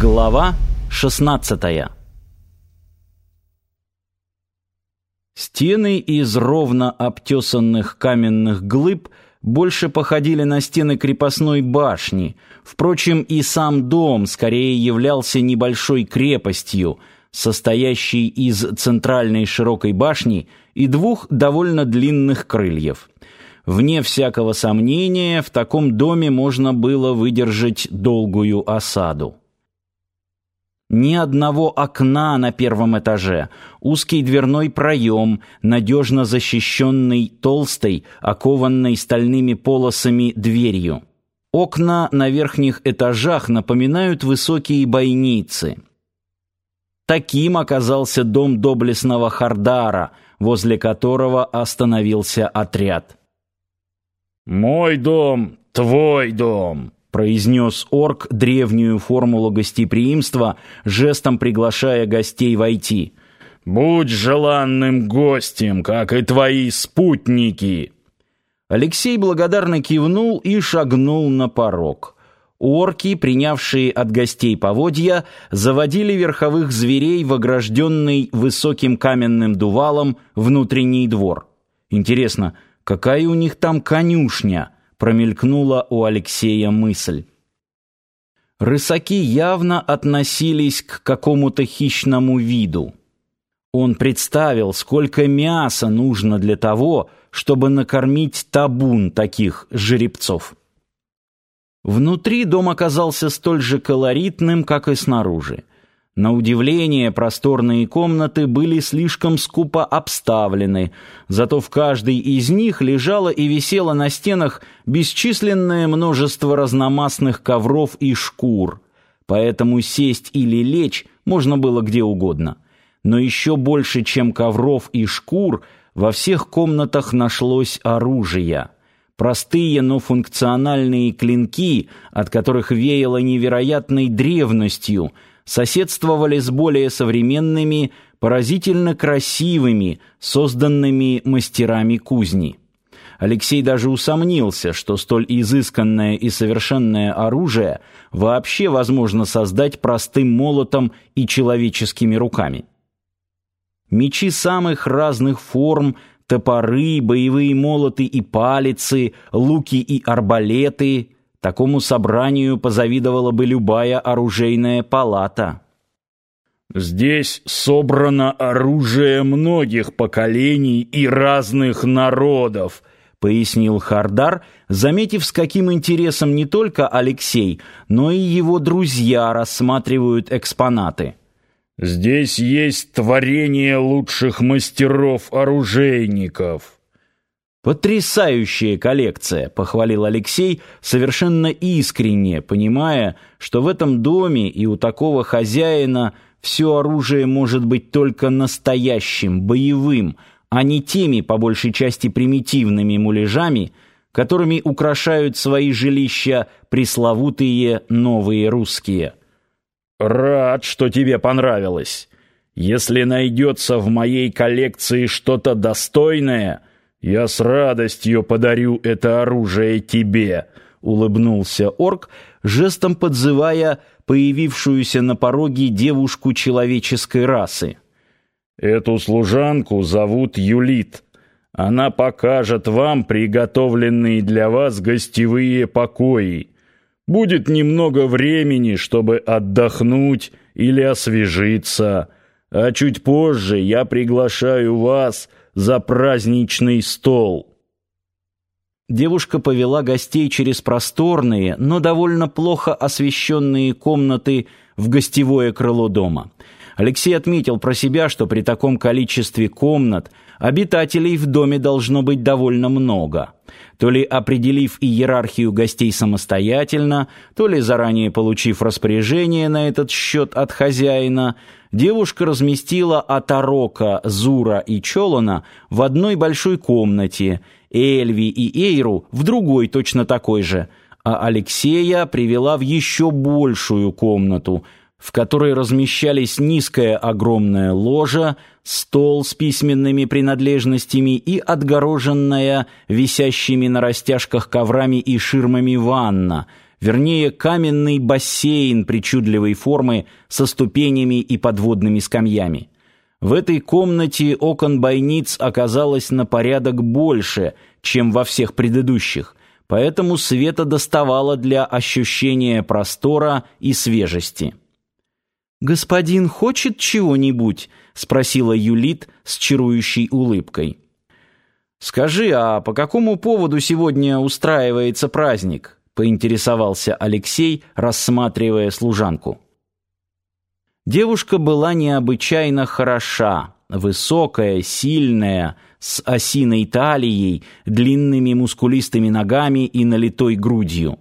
Глава 16 Стены из ровно обтесанных каменных глыб больше походили на стены крепостной башни. Впрочем, и сам дом скорее являлся небольшой крепостью, состоящей из центральной широкой башни и двух довольно длинных крыльев. Вне всякого сомнения, в таком доме можно было выдержать долгую осаду. Ни одного окна на первом этаже, узкий дверной проем, надежно защищенный толстой, окованной стальными полосами дверью. Окна на верхних этажах напоминают высокие бойницы. Таким оказался дом доблестного Хардара, возле которого остановился отряд. «Мой дом, твой дом», — произнес орк древнюю формулу гостеприимства, жестом приглашая гостей войти. «Будь желанным гостем, как и твои спутники!» Алексей благодарно кивнул и шагнул на порог. Орки, принявшие от гостей поводья, заводили верховых зверей в огражденный высоким каменным дувалом внутренний двор. Интересно, какая у них там конюшня? Промелькнула у Алексея мысль. Рысаки явно относились к какому-то хищному виду. Он представил, сколько мяса нужно для того, чтобы накормить табун таких жеребцов. Внутри дом оказался столь же колоритным, как и снаружи. На удивление, просторные комнаты были слишком скупо обставлены, зато в каждой из них лежало и висело на стенах бесчисленное множество разномастных ковров и шкур, поэтому сесть или лечь можно было где угодно. Но еще больше, чем ковров и шкур, во всех комнатах нашлось оружие — Простые, но функциональные клинки, от которых веяло невероятной древностью, соседствовали с более современными, поразительно красивыми, созданными мастерами кузни. Алексей даже усомнился, что столь изысканное и совершенное оружие вообще возможно создать простым молотом и человеческими руками. Мечи самых разных форм топоры, боевые молоты и палицы, луки и арбалеты. Такому собранию позавидовала бы любая оружейная палата. Здесь собрано оружие многих поколений и разных народов, пояснил Хардар, заметив, с каким интересом не только Алексей, но и его друзья рассматривают экспонаты. Здесь есть творение лучших мастеров-оружейников. Потрясающая коллекция, похвалил Алексей, совершенно искренне, понимая, что в этом доме и у такого хозяина все оружие может быть только настоящим, боевым, а не теми, по большей части примитивными муляжами, которыми украшают свои жилища пресловутые новые русские. Рад, что тебе понравилось. Если найдется в моей коллекции что-то достойное, я с радостью подарю это оружие тебе, улыбнулся орк, жестом подзывая появившуюся на пороге девушку человеческой расы. Эту служанку зовут Юлит. Она покажет вам приготовленные для вас гостевые покои. Будет немного времени, чтобы отдохнуть или освежиться, а чуть позже я приглашаю вас за праздничный стол. Девушка повела гостей через просторные, но довольно плохо освещенные комнаты в гостевое крыло дома. Алексей отметил про себя, что при таком количестве комнат обитателей в доме должно быть довольно много. То ли определив иерархию гостей самостоятельно, то ли заранее получив распоряжение на этот счет от хозяина, девушка разместила Атарока, Зура и Чолона в одной большой комнате, Эльви и Эйру в другой точно такой же, а Алексея привела в еще большую комнату – в которой размещались низкая огромная ложа, стол с письменными принадлежностями и отгороженная висящими на растяжках коврами и ширмами ванна, вернее, каменный бассейн причудливой формы со ступенями и подводными скамьями. В этой комнате окон бойниц оказалось на порядок больше, чем во всех предыдущих, поэтому света доставало для ощущения простора и свежести. «Господин хочет чего-нибудь?» — спросила Юлит с чарующей улыбкой. «Скажи, а по какому поводу сегодня устраивается праздник?» — поинтересовался Алексей, рассматривая служанку. Девушка была необычайно хороша, высокая, сильная, с осиной талией, длинными мускулистыми ногами и налитой грудью.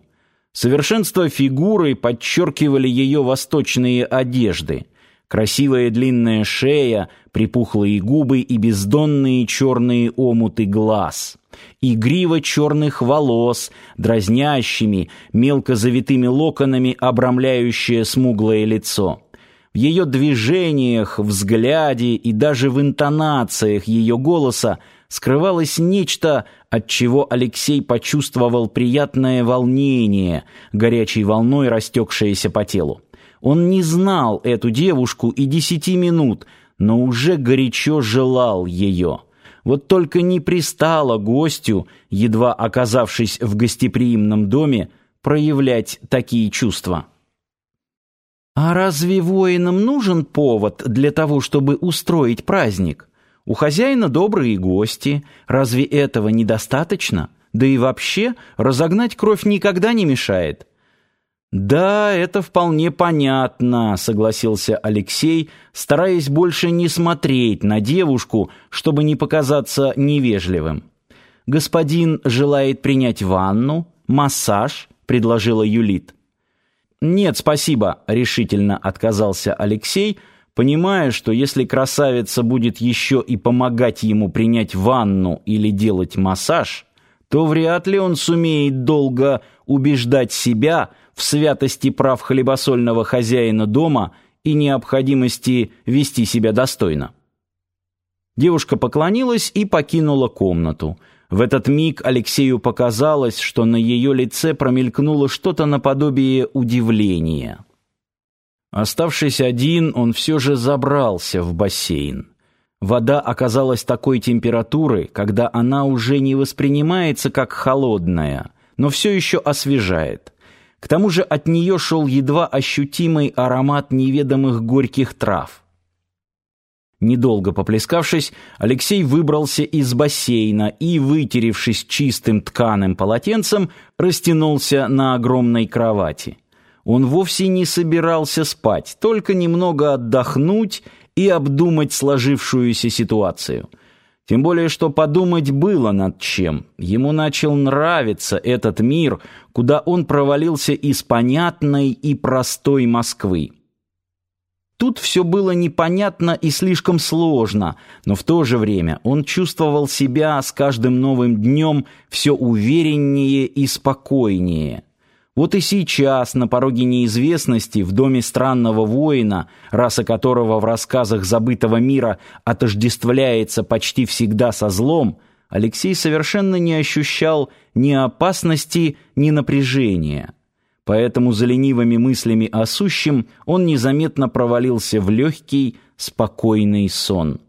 Совершенство фигуры подчеркивали ее восточные одежды. Красивая длинная шея, припухлые губы и бездонные черные омуты глаз. И грива черных волос, дразнящими, мелко завитыми локонами, обрамляющее смуглое лицо. В ее движениях, взгляде и даже в интонациях ее голоса скрывалось нечто, от чего Алексей почувствовал приятное волнение, горячей волной растекшееся по телу. Он не знал эту девушку и десяти минут, но уже горячо желал ее. Вот только не пристало гостю, едва оказавшись в гостеприимном доме, проявлять такие чувства. А разве воинам нужен повод для того, чтобы устроить праздник? У хозяина добрые гости. Разве этого недостаточно? Да и вообще, разогнать кровь никогда не мешает. «Да, это вполне понятно», — согласился Алексей, стараясь больше не смотреть на девушку, чтобы не показаться невежливым. «Господин желает принять ванну, массаж», — предложила Юлит. «Нет, спасибо», — решительно отказался Алексей, понимая, что если красавица будет еще и помогать ему принять ванну или делать массаж, то вряд ли он сумеет долго убеждать себя в святости прав хлебосольного хозяина дома и необходимости вести себя достойно. Девушка поклонилась и покинула комнату — в этот миг Алексею показалось, что на ее лице промелькнуло что-то наподобие удивления. Оставшись один, он все же забрался в бассейн. Вода оказалась такой температуры, когда она уже не воспринимается как холодная, но все еще освежает. К тому же от нее шел едва ощутимый аромат неведомых горьких трав. Недолго поплескавшись, Алексей выбрался из бассейна и, вытеревшись чистым тканым полотенцем, растянулся на огромной кровати. Он вовсе не собирался спать, только немного отдохнуть и обдумать сложившуюся ситуацию. Тем более, что подумать было над чем. Ему начал нравиться этот мир, куда он провалился из понятной и простой Москвы. Тут все было непонятно и слишком сложно, но в то же время он чувствовал себя с каждым новым днем все увереннее и спокойнее. Вот и сейчас, на пороге неизвестности, в доме странного воина, раса которого в рассказах забытого мира отождествляется почти всегда со злом, Алексей совершенно не ощущал ни опасности, ни напряжения. Поэтому за ленивыми мыслями о сущем он незаметно провалился в легкий, спокойный сон.